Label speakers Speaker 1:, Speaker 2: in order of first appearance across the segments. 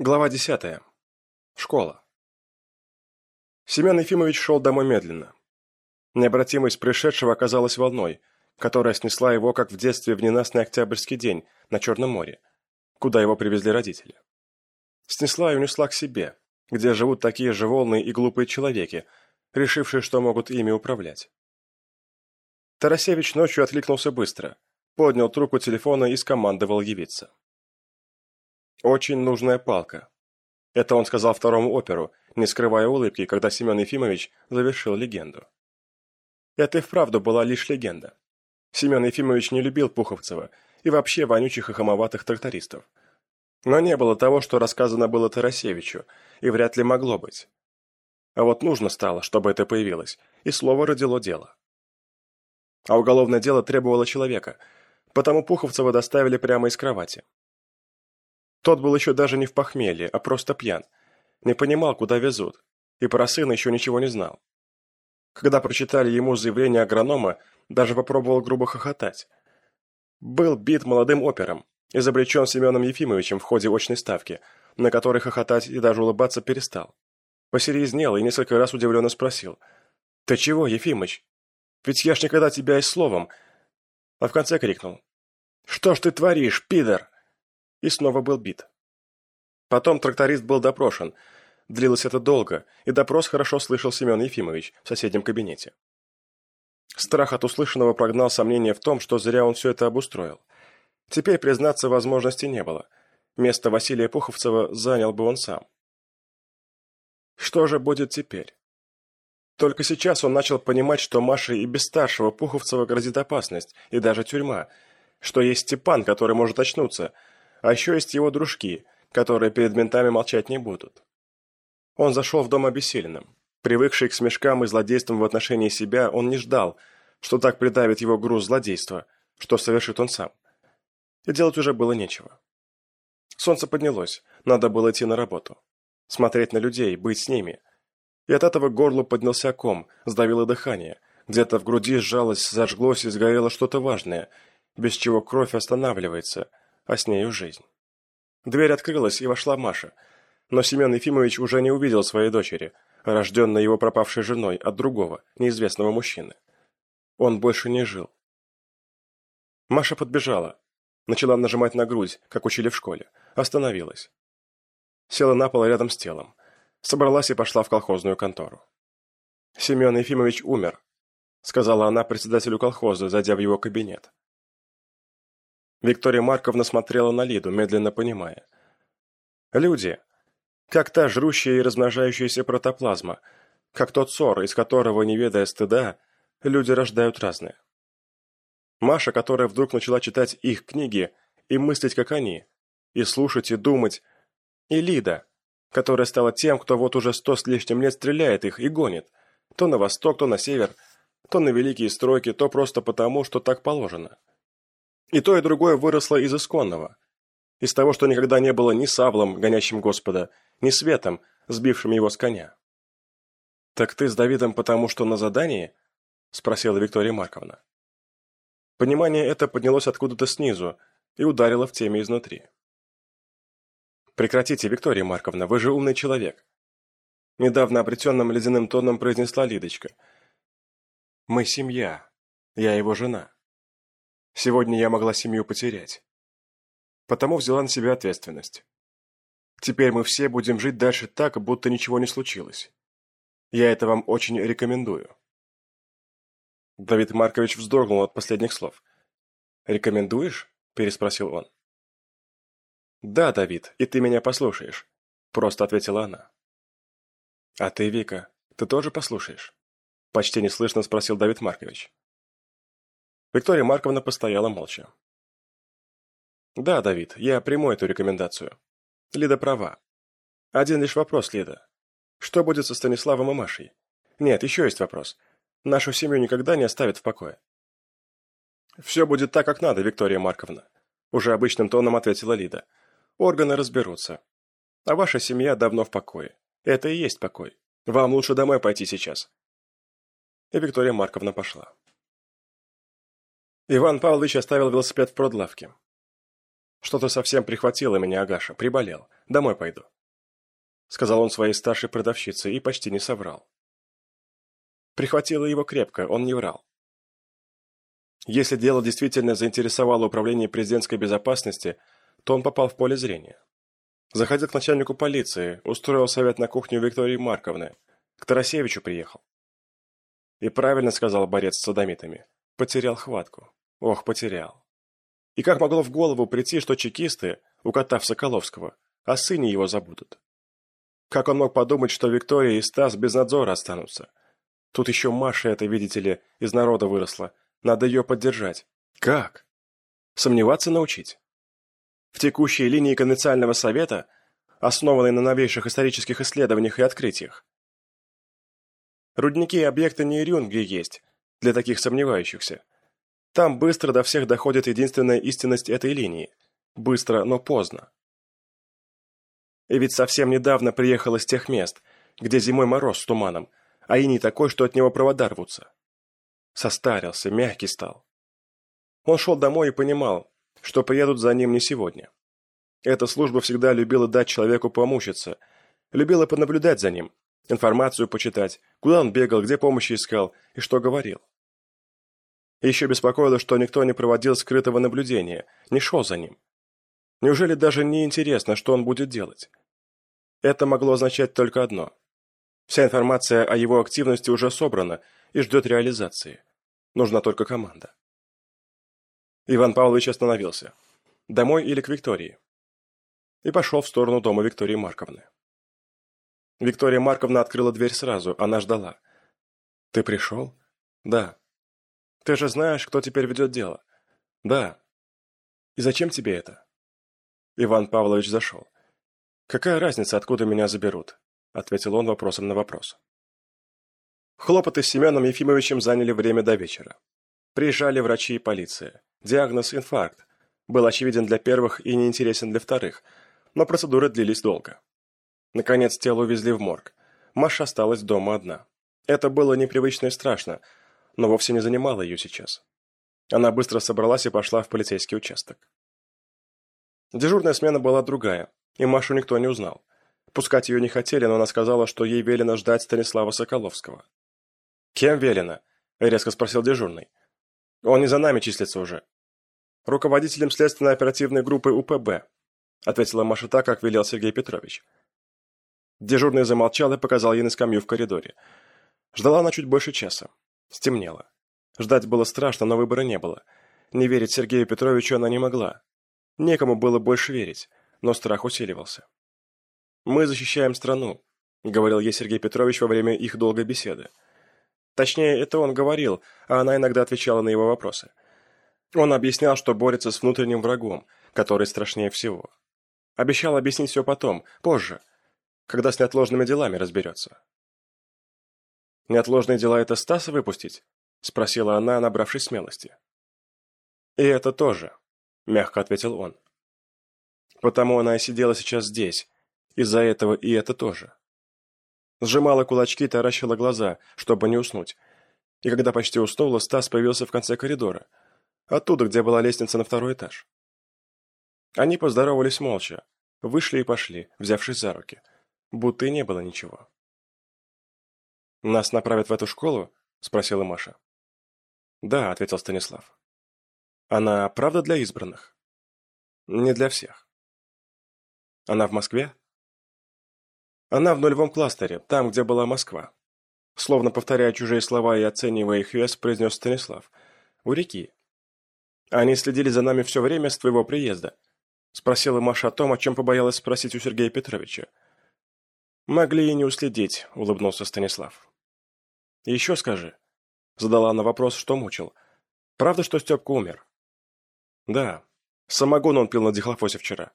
Speaker 1: Глава десятая. Школа. Семен Ефимович шел домой медленно. Необратимость пришедшего оказалась волной, которая снесла его, как в детстве, в ненастный октябрьский день на Черном море, куда его привезли родители. Снесла и унесла к себе, где живут такие же волны и глупые человеки, решившие, что могут ими управлять. Тарасевич ночью откликнулся быстро, поднял трубку телефона и скомандовал явиться. Очень нужная палка. Это он сказал второму оперу, не скрывая улыбки, когда Семен Ефимович завершил легенду. Это и вправду была лишь легенда. Семен Ефимович не любил Пуховцева и вообще вонючих и хамоватых трактористов. Но не было того, что рассказано было Тарасевичу, и вряд ли могло быть. А вот нужно стало, чтобы это появилось, и слово родило дело. А уголовное дело требовало человека, потому Пуховцева доставили прямо из кровати. Тот был еще даже не в похмелье, а просто пьян. Не понимал, куда везут. И про сына еще ничего не знал. Когда прочитали ему заявление агронома, даже попробовал грубо хохотать. Был бит молодым опером, изобречен Семеном Ефимовичем в ходе очной ставки, на которой хохотать и даже улыбаться перестал. Посерьезнел и несколько раз удивленно спросил. «Ты чего, Ефимыч? Ведь я ж никогда тебя и словом...» А в конце крикнул. «Что ж ты творишь, пидор?» И снова был бит. Потом тракторист был допрошен. Длилось это долго, и допрос хорошо слышал Семен Ефимович в соседнем кабинете. Страх от услышанного прогнал сомнение в том, что зря он все это обустроил. Теперь признаться возможности не было. Место Василия Пуховцева занял бы он сам. Что же будет теперь? Только сейчас он начал понимать, что Маше и без старшего Пуховцева грозит опасность, и даже тюрьма, что есть Степан, который может очнуться – а еще есть его дружки, которые перед ментами молчать не будут. Он зашел в дом обессиленным. Привыкший к смешкам и злодействам в отношении себя, он не ждал, что так придавит его груз злодейства, что совершит он сам. И делать уже было нечего. Солнце поднялось, надо было идти на работу. Смотреть на людей, быть с ними. И от этого горлу поднялся ком, сдавило дыхание. Где-то в груди сжалось, зажглось и сгорело что-то важное, без чего кровь останавливается, а с нею жизнь. Дверь открылась, и вошла Маша. Но Семен Ефимович уже не увидел своей дочери, рожденной его пропавшей женой от другого, неизвестного мужчины. Он больше не жил. Маша подбежала. Начала нажимать на грудь, как учили в школе. Остановилась. Села на пол рядом с телом. Собралась и пошла в колхозную контору. «Семен Ефимович умер», — сказала она председателю колхоза, зайдя в его кабинет. Виктория Марковна смотрела на Лиду, медленно понимая. Люди, как та жрущая и размножающаяся протоплазма, как тот ссор, из которого, не ведая стыда, люди рождают разные. Маша, которая вдруг начала читать их книги и мыслить, как они, и слушать, и думать, и Лида, которая стала тем, кто вот уже сто с лишним лет стреляет их и гонит, то на восток, то на север, то на великие стройки, то просто потому, что так положено. И то, и другое выросло из исконного. Из того, что никогда не было ни савлом, гонящим Господа, ни светом, сбившим его с коня. «Так ты с Давидом потому, что на задании?» – спросила Виктория Марковна. Понимание это поднялось откуда-то снизу и ударило в теме изнутри. «Прекратите, Виктория Марковна, вы же умный человек!» Недавно обретенным ледяным тоном произнесла Лидочка. «Мы семья. Я его жена. Сегодня я могла семью потерять. Потому взяла на себя ответственность. Теперь мы все будем жить дальше так, будто ничего не случилось. Я это вам очень рекомендую. Давид Маркович вздрогнул от последних слов. «Рекомендуешь?» – переспросил он. «Да, Давид, и ты меня послушаешь», – просто ответила она. «А ты, Вика, ты тоже послушаешь?» – почти неслышно спросил Давид Маркович. Виктория Марковна постояла молча. «Да, Давид, я приму эту рекомендацию. Лида права. Один лишь вопрос, Лида. Что будет со Станиславом и Машей? Нет, еще есть вопрос. Нашу семью никогда не оставят в покое». «Все будет так, как надо, Виктория Марковна», – уже обычным тоном ответила Лида. «Органы разберутся. А ваша семья давно в покое. Это и есть покой. Вам лучше домой пойти сейчас». И Виктория Марковна пошла. Иван Павлович оставил велосипед в продлавке. Что-то совсем прихватило меня, Агаша, приболел. Домой пойду. Сказал он своей старшей продавщице и почти не соврал. Прихватило его крепко, он не врал. Если дело действительно заинтересовало управление президентской безопасности, то он попал в поле зрения. Заходил к начальнику полиции, устроил совет на кухню Виктории Марковны, к Тарасевичу приехал. И правильно сказал борец с садомитами. Потерял хватку. Ох, потерял. И как могло в голову прийти, что чекисты, укатав Соколовского, о сыне его забудут? Как он мог подумать, что Виктория и Стас без надзора останутся? Тут еще Маша это, видите ли, из народа выросла. Надо ее поддержать. Как? Сомневаться научить? В текущей линии Конвенциального совета, основанной на новейших исторических исследованиях и открытиях, Рудники и объекты нейрюнги есть, для таких сомневающихся. Там быстро до всех доходит единственная истинность этой линии. Быстро, но поздно. И ведь совсем недавно приехал из тех мест, где зимой мороз с туманом, а и не такой, что от него провода рвутся. Состарился, мягкий стал. Он шел домой и понимал, что приедут за ним не сегодня. Эта служба всегда любила дать человеку помучиться, любила понаблюдать за ним, информацию почитать, куда он бегал, где помощи искал и что говорил. Еще беспокоило, что никто не проводил скрытого наблюдения, не шел за ним. Неужели даже не интересно, что он будет делать? Это могло означать только одно. Вся информация о его активности уже собрана и ждет реализации. Нужна только команда. Иван Павлович остановился. Домой или к Виктории? И пошел в сторону дома Виктории Марковны. Виктория Марковна открыла дверь сразу, она ждала. «Ты пришел?» «Да». «Ты же знаешь, кто теперь ведет дело?» «Да». «И зачем тебе это?» Иван Павлович зашел. «Какая разница, откуда меня заберут?» ответил он вопросом на вопрос. Хлопоты с Семеном Ефимовичем заняли время до вечера. Приезжали врачи и полиция. Диагноз – инфаркт. Был очевиден для первых и неинтересен для вторых, но процедуры длились долго. Наконец тело увезли в морг. Маша осталась дома одна. Это было непривычно и страшно, но вовсе не занимало ее сейчас. Она быстро собралась и пошла в полицейский участок. Дежурная смена была другая, и Машу никто не узнал. Пускать ее не хотели, но она сказала, что ей велено ждать Станислава Соколовского. «Кем велено?» – резко спросил дежурный. «Он не за нами числится уже». «Руководителем следственной оперативной группы УПБ», – ответила Маша так, как велел Сергей Петрович. Дежурный замолчал и показал ей на скамью в коридоре. Ждала она чуть больше часа. Стемнело. Ждать было страшно, но выбора не было. Не верить Сергею Петровичу она не могла. Некому было больше верить, но страх усиливался. «Мы защищаем страну», — говорил ей Сергей Петрович во время их долгой беседы. Точнее, это он говорил, а она иногда отвечала на его вопросы. Он объяснял, что борется с внутренним врагом, который страшнее всего. Обещал объяснить все потом, позже, когда с неотложными делами разберется. «Неотложные дела — это Стаса выпустить?» — спросила она, набравшись смелости. «И это тоже», — мягко ответил он. «Потому она и сидела сейчас здесь. Из-за этого и это тоже». Сжимала кулачки таращила глаза, чтобы не уснуть. И когда почти уснула, Стас появился в конце коридора. Оттуда, где была лестница на второй этаж. Они поздоровались молча, вышли и пошли, взявшись за руки будто и не было ничего. «Нас направят в эту школу?» – спросила Маша. «Да», – ответил Станислав. «Она правда для избранных?» «Не для всех». «Она в Москве?» «Она в нулевом кластере, там, где была Москва». Словно повторяя чужие слова и оценивая их вес, произнес Станислав. «У реки». «Они следили за нами все время с твоего приезда», – спросила Маша о том, о чем побоялась спросить у Сергея Петровича. «Могли и не уследить», — улыбнулся Станислав. «Еще скажи», — задала она вопрос, что мучил. «Правда, что Степка умер?» «Да. Самогон он пил на дихлофосе вчера.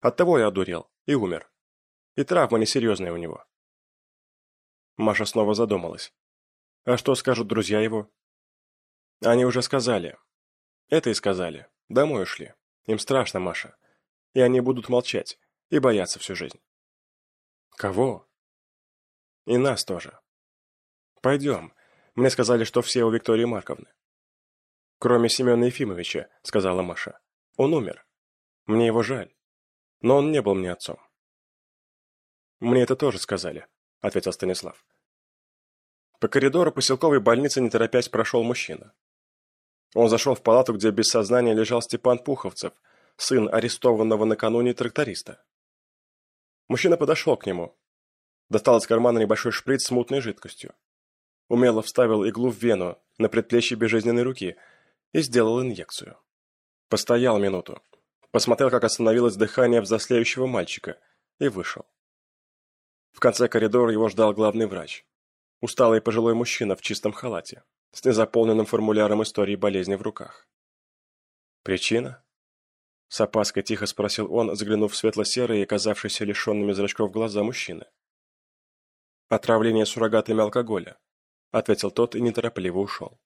Speaker 1: Оттого я одурел. И умер. И травма несерьезная у него». Маша снова задумалась. «А что скажут друзья его?» «Они уже сказали. Это и сказали. Домой ушли. Им страшно, Маша. И они будут молчать. И бояться всю жизнь». Кого? И нас тоже. Пойдем. Мне сказали, что все у Виктории Марковны. Кроме Семена Ефимовича, сказала Маша. Он умер. Мне его жаль, но он не был мне отцом. Мне это тоже сказали, ответил Станислав. По коридору поселковой больницы не торопясь прошел мужчина. Он зашел в палату, где без сознания лежал Степан Пуховцев, сын арестованного накануне тракториста. Мужчина подошел к нему, достал из кармана небольшой шприц с мутной жидкостью, умело вставил иглу в вену на предплечье безжизненной руки и сделал инъекцию. Постоял минуту, посмотрел, как остановилось дыхание взрослеющего мальчика, и вышел. В конце коридора его ждал главный врач. Усталый пожилой мужчина в чистом халате, с незаполненным формуляром истории болезни в руках. «Причина?» С опаской тихо спросил он, заглянув в светло-серые и казавшиеся лишенными зрачков глаза мужчины. «Отравление суррогатами алкоголя», — ответил тот и неторопливо ушел.